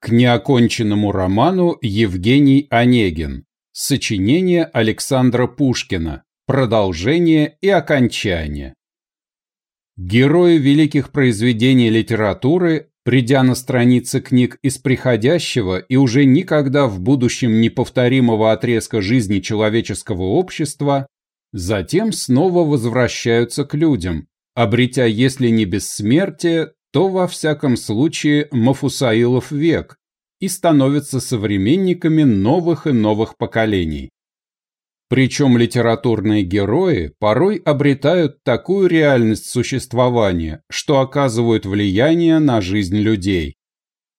К неоконченному роману Евгений Онегин. Сочинение Александра Пушкина. Продолжение и окончание. Герои великих произведений литературы, придя на страницы книг из приходящего и уже никогда в будущем неповторимого отрезка жизни человеческого общества, затем снова возвращаются к людям, обретя, если не бессмертие, то во всяком случае Мафусаилов век и становятся современниками новых и новых поколений. Причем литературные герои порой обретают такую реальность существования, что оказывают влияние на жизнь людей.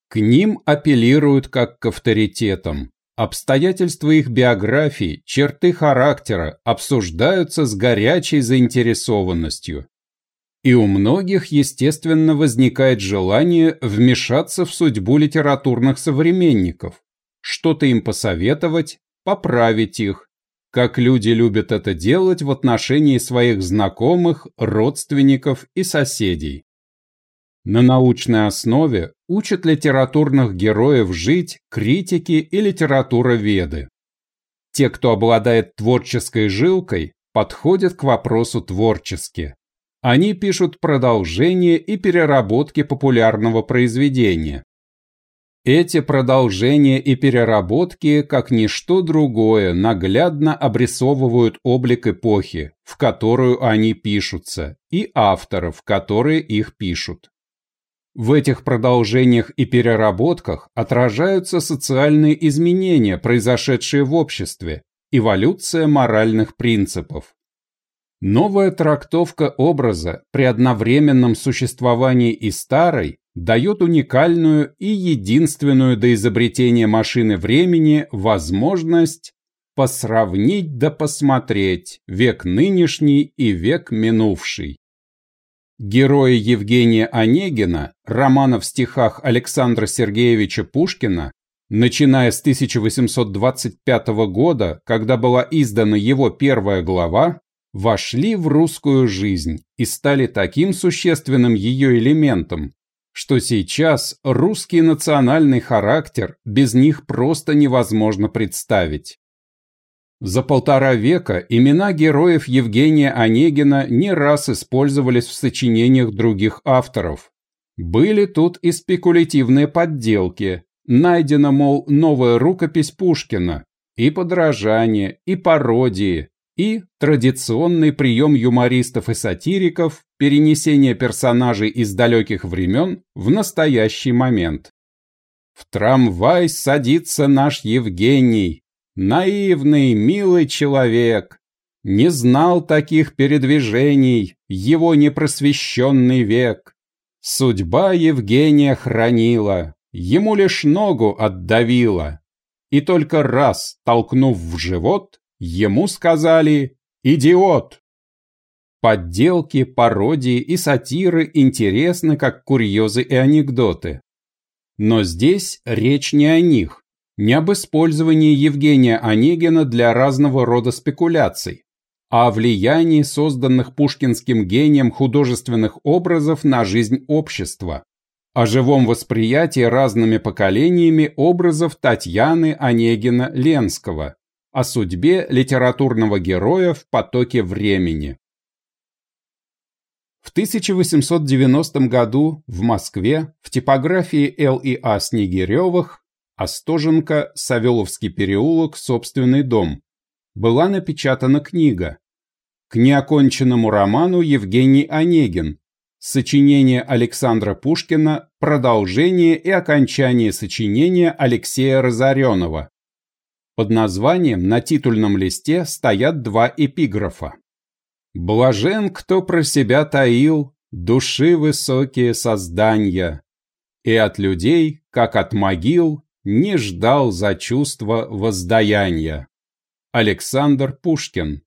К ним апеллируют как к авторитетам. Обстоятельства их биографии, черты характера обсуждаются с горячей заинтересованностью. И у многих, естественно, возникает желание вмешаться в судьбу литературных современников, что-то им посоветовать, поправить их, как люди любят это делать в отношении своих знакомых, родственников и соседей. На научной основе учат литературных героев жить критики и литературоведы. Те, кто обладает творческой жилкой, подходят к вопросу творчески. Они пишут продолжение и переработки популярного произведения. Эти продолжения и переработки, как ничто другое, наглядно обрисовывают облик эпохи, в которую они пишутся, и авторов, которые их пишут. В этих продолжениях и переработках отражаются социальные изменения, произошедшие в обществе, эволюция моральных принципов. Новая трактовка образа при одновременном существовании и старой дает уникальную и единственную до изобретения машины времени возможность посравнить да посмотреть век нынешний и век минувший. Герои Евгения Онегина, романа в стихах Александра Сергеевича Пушкина, начиная с 1825 года, когда была издана его первая глава, вошли в русскую жизнь и стали таким существенным ее элементом, что сейчас русский национальный характер без них просто невозможно представить. За полтора века имена героев Евгения Онегина не раз использовались в сочинениях других авторов. Были тут и спекулятивные подделки. Найдена, мол, новая рукопись Пушкина, и подражание, и пародии, и традиционный прием юмористов и сатириков перенесение персонажей из далеких времен в настоящий момент. В трамвай садится наш Евгений, наивный, милый человек. Не знал таких передвижений его непросвещенный век. Судьба Евгения хранила, ему лишь ногу отдавила. И только раз, толкнув в живот, Ему сказали «Идиот!». Подделки, пародии и сатиры интересны как курьезы и анекдоты. Но здесь речь не о них, не об использовании Евгения Онегина для разного рода спекуляций, а о влиянии созданных пушкинским гением художественных образов на жизнь общества, о живом восприятии разными поколениями образов Татьяны Онегина-Ленского, о судьбе литературного героя в потоке времени. В 1890 году в Москве в типографии Л.И.А. Снегиревых Остоженко, Савеловский переулок, собственный дом, была напечатана книга к неоконченному роману Евгений Онегин, сочинение Александра Пушкина, продолжение и окончание сочинения Алексея Разоренова, под названием на титульном листе стоят два эпиграфа. «Блажен, кто про себя таил души высокие создания, и от людей, как от могил, не ждал за чувство воздаяния». Александр Пушкин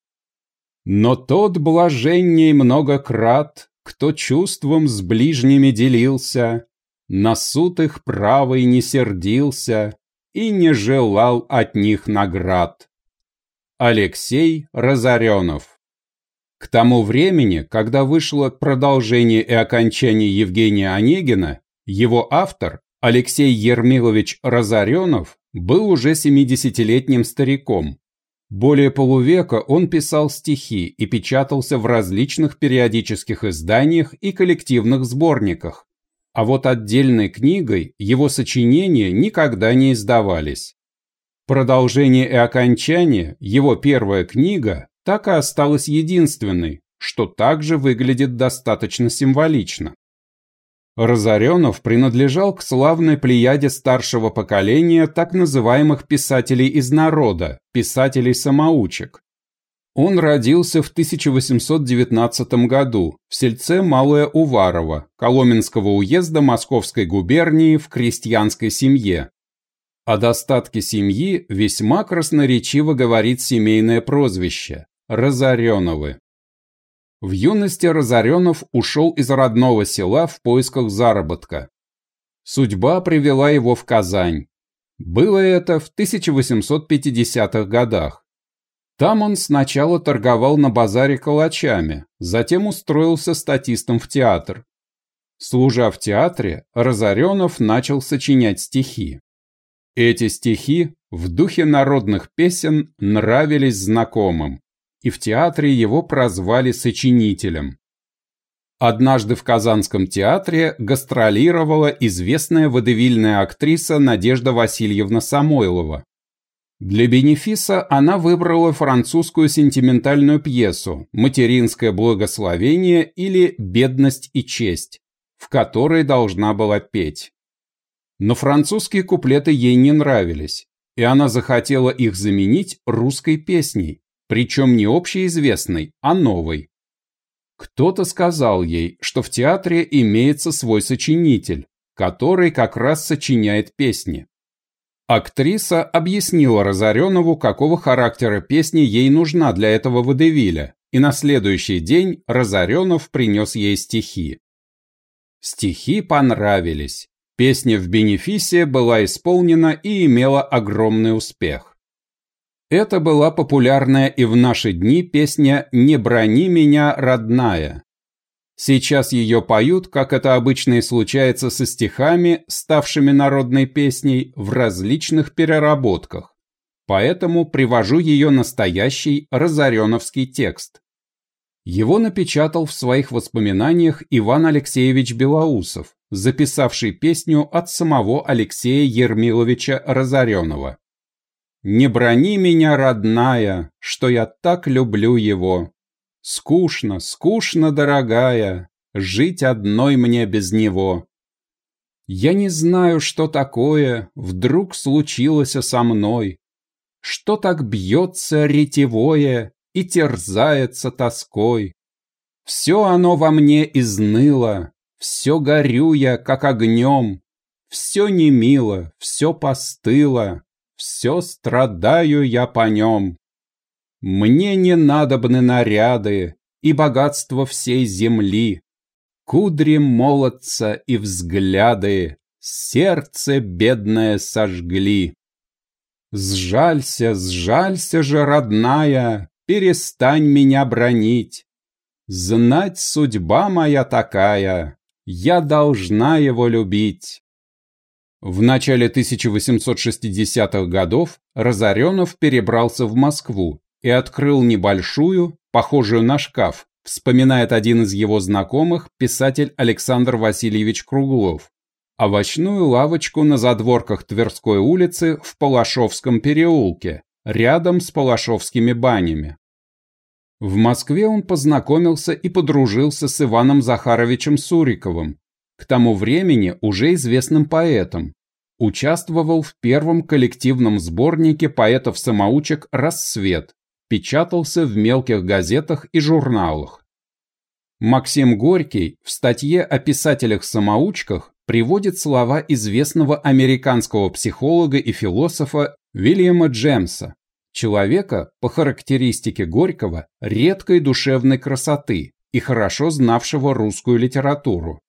Но тот блаженней много крат, кто чувством с ближними делился, на суд их правый не сердился, и не желал от них наград. Алексей Разоренов К тому времени, когда вышло продолжение и окончание Евгения Онегина, его автор, Алексей Ермилович Разоренов был уже 70-летним стариком. Более полувека он писал стихи и печатался в различных периодических изданиях и коллективных сборниках. А вот отдельной книгой его сочинения никогда не издавались. Продолжение и окончание, его первая книга, так и осталась единственной, что также выглядит достаточно символично. Разоренов принадлежал к славной плеяде старшего поколения так называемых писателей из народа, писателей-самоучек. Он родился в 1819 году в сельце Малое Уварово, Коломенского уезда Московской губернии в крестьянской семье. О достатке семьи весьма красноречиво говорит семейное прозвище – Разореновы. В юности Разоренов ушел из родного села в поисках заработка. Судьба привела его в Казань. Было это в 1850-х годах. Там он сначала торговал на базаре калачами, затем устроился статистом в театр. Служа в театре, Разоренов начал сочинять стихи. Эти стихи в духе народных песен нравились знакомым и в театре его прозвали сочинителем. Однажды в Казанском театре гастролировала известная водевильная актриса Надежда Васильевна Самойлова. Для бенефиса она выбрала французскую сентиментальную пьесу «Материнское благословение» или «Бедность и честь», в которой должна была петь. Но французские куплеты ей не нравились, и она захотела их заменить русской песней, причем не общеизвестной, а новой. Кто-то сказал ей, что в театре имеется свой сочинитель, который как раз сочиняет песни. Актриса объяснила Разоренову, какого характера песни ей нужна для этого водевиля, и на следующий день Разоренов принес ей стихи. Стихи понравились. Песня в бенефисе была исполнена и имела огромный успех. Это была популярная и в наши дни песня «Не брони меня, родная». Сейчас ее поют, как это обычно и случается со стихами, ставшими народной песней, в различных переработках. Поэтому привожу ее настоящий разореновский текст. Его напечатал в своих воспоминаниях Иван Алексеевич Белоусов, записавший песню от самого Алексея Ермиловича Разоренова. Не брони меня, родная, что я так люблю его. Скучно, скучно, дорогая, жить одной мне без него. Я не знаю, что такое вдруг случилось со мной, что так бьется ретевое и терзается тоской. Все оно во мне изныло, все горю я, как огнем, все не мило, все постыло, все страдаю я по нем. Мне не надобны наряды и богатство всей земли, Кудри молодца и взгляды сердце бедное сожгли. Сжалься, сжалься же, родная, перестань меня бронить. Знать судьба моя такая, я должна его любить. В начале 1860-х годов Разоренов перебрался в Москву и открыл небольшую, похожую на шкаф, вспоминает один из его знакомых, писатель Александр Васильевич Круглов, овощную лавочку на задворках Тверской улицы в Палашовском переулке, рядом с Палашовскими банями. В Москве он познакомился и подружился с Иваном Захаровичем Суриковым, к тому времени уже известным поэтом, участвовал в первом коллективном сборнике поэтов-самоучек «Рассвет», печатался в мелких газетах и журналах. Максим Горький в статье о писателях-самоучках приводит слова известного американского психолога и философа Вильяма Джемса, человека, по характеристике Горького, редкой душевной красоты и хорошо знавшего русскую литературу.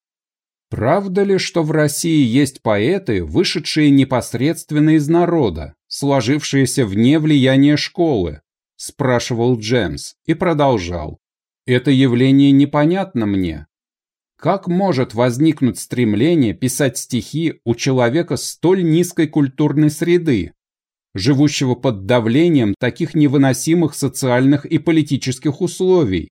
Правда ли, что в России есть поэты, вышедшие непосредственно из народа, сложившиеся вне влияния школы? Спрашивал Джемс и продолжал. Это явление непонятно мне. Как может возникнуть стремление писать стихи у человека столь низкой культурной среды, живущего под давлением таких невыносимых социальных и политических условий?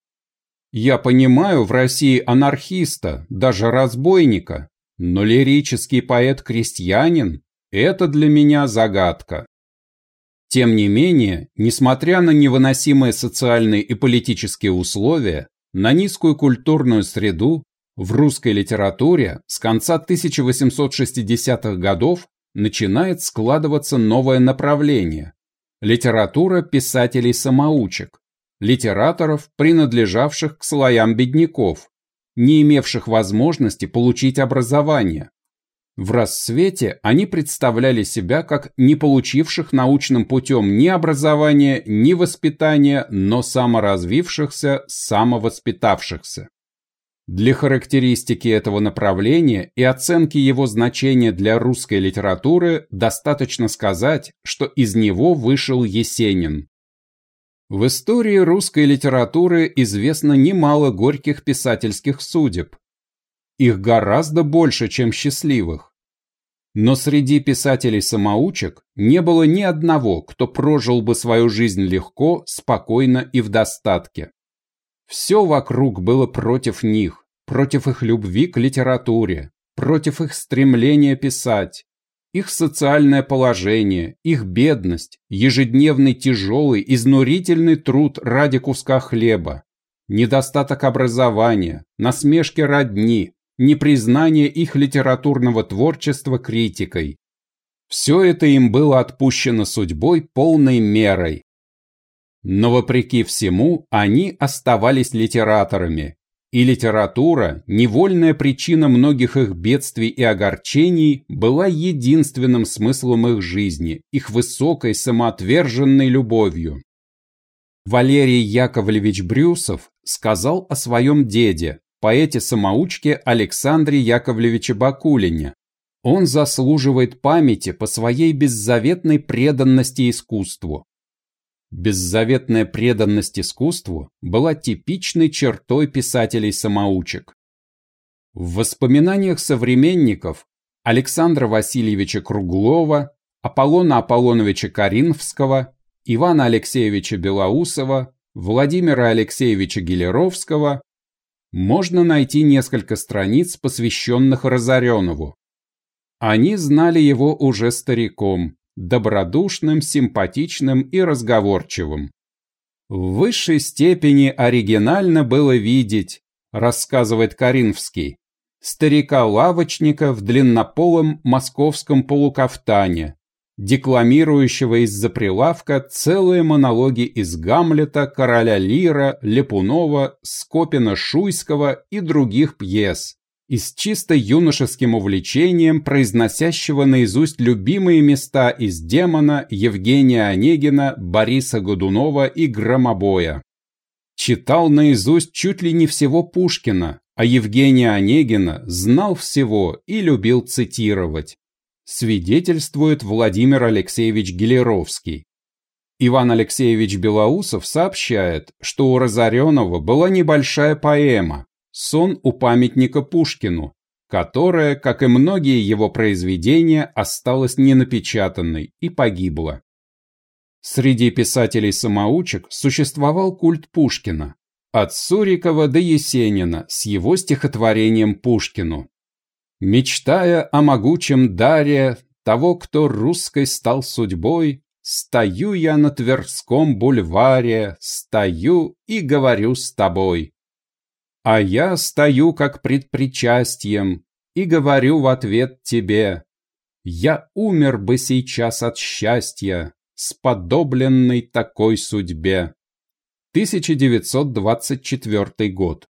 Я понимаю в России анархиста, даже разбойника, но лирический поэт-крестьянин – это для меня загадка. Тем не менее, несмотря на невыносимые социальные и политические условия, на низкую культурную среду, в русской литературе с конца 1860-х годов начинает складываться новое направление – литература писателей-самоучек, литераторов, принадлежавших к слоям бедняков, не имевших возможности получить образование. В рассвете они представляли себя как не получивших научным путем ни образования, ни воспитания, но саморазвившихся, самовоспитавшихся. Для характеристики этого направления и оценки его значения для русской литературы достаточно сказать, что из него вышел Есенин. В истории русской литературы известно немало горьких писательских судеб. Их гораздо больше, чем счастливых. Но среди писателей-самоучек не было ни одного, кто прожил бы свою жизнь легко, спокойно и в достатке. Все вокруг было против них, против их любви к литературе, против их стремления писать, их социальное положение, их бедность, ежедневный тяжелый, изнурительный труд ради куска хлеба, недостаток образования, насмешки родни, непризнание их литературного творчества критикой. Все это им было отпущено судьбой полной мерой. Но вопреки всему они оставались литераторами, и литература, невольная причина многих их бедствий и огорчений, была единственным смыслом их жизни, их высокой самоотверженной любовью. Валерий Яковлевич Брюсов сказал о своем деде, поэте-самоучке Александре Яковлевиче Бакулине. Он заслуживает памяти по своей беззаветной преданности искусству. Беззаветная преданность искусству была типичной чертой писателей-самоучек. В воспоминаниях современников Александра Васильевича Круглова, Аполлона Аполлоновича Каринфского, Ивана Алексеевича Белоусова, Владимира Алексеевича Гелеровского можно найти несколько страниц, посвященных Разоренову. Они знали его уже стариком, добродушным, симпатичным и разговорчивым. В высшей степени оригинально было видеть, рассказывает Каринфский, старика-лавочника в длиннополом московском полукафтане, декламирующего из-за прилавка целые монологи из Гамлета, Короля Лира, Лепунова, Скопина-Шуйского и других пьес, и с чисто юношеским увлечением произносящего наизусть любимые места из «Демона», Евгения Онегина, Бориса Годунова и «Громобоя». Читал наизусть чуть ли не всего Пушкина, а Евгения Онегина знал всего и любил цитировать. Свидетельствует Владимир Алексеевич Гелеровский. Иван Алексеевич Белоусов сообщает, что у Разоренова была небольшая поэма, «Сон у памятника Пушкину», которая, как и многие его произведения, осталась ненапечатанной и погибла. Среди писателей-самоучек существовал культ Пушкина, от Сурикова до Есенина с его стихотворением Пушкину. Мечтая о могучем даре того, кто русской стал судьбой, Стою я на Тверском бульваре, стою и говорю с тобой. А я стою как пред причастием и говорю в ответ тебе, я умер бы сейчас от счастья, сподобленной такой судьбе. 1924 год.